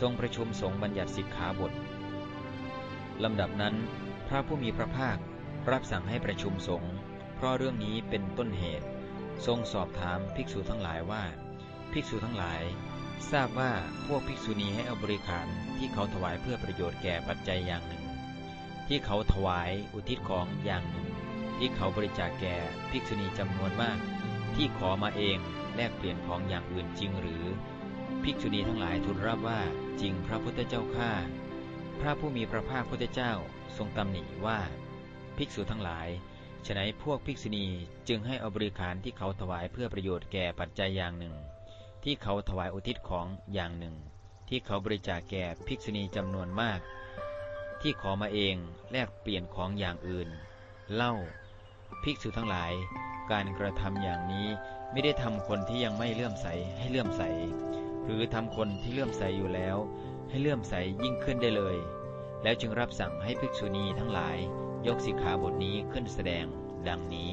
ทรงประชุมสงฆ์บัญญัติสิกขาบทลำดับนั้น พระผู้มีพระภาครับสั่งให้ประชุมสงฆ์เพราะเรื่องนี้เป็นต้นเหตุ ทรงสอบถามภิกษุทั้งหลายว่า ภิกษุทั้งหลาย ทราบว่าพวกภิกษุณีให้เอาบริขารที่เขาถวายเพื่อประโยชน์แก่ปัจจัยอย่างหนึ่ง ที่เขาถวายอุทิศของอย่างหนึ่ง ที่เขาบริจาคแก่ภิกษุณีจำนวนมาก ที่ขอมาเองแลกเปลี่ยนของอย่างอื่นจริงหรือ ภิกษุณีทั้งหลายทูลรับว่าจริงพระพุทธเจ้าข้าพระผู้มีพระภาคพุทธเจ้าทรงตำหนิว่า ภิกษุทั้งหลายฉนัยพวกภิกษุณีจึงให้อบริขารที่เขาถวายเพื่อประโยชน์แก่ปัจจัยอย่างหนึ่ง ที่เขาถวายอุทิศของอย่างหนึ่ง ที่เขาบริจาคแก่ภิกษุณีจำนวนมาก ที่ขอมาเองแลกเปลี่ยนของอย่างอื่น เล่า ภิกษุทั้งหลาย การกระทำอย่างนี้ไม่ได้ทำคนที่ยังไม่เลื่อมใสให้เลื่อมใส หรือทำคนที่เลื่อมใสอยู่แล้ว ให้เลื่อมใสยิ่งขึ้นได้เลย แล้วจึงรับสั่งให้ภิกษุณีทั้งหลาย ยกสิกขาบทนี้ขึ้นแสดงดังนี้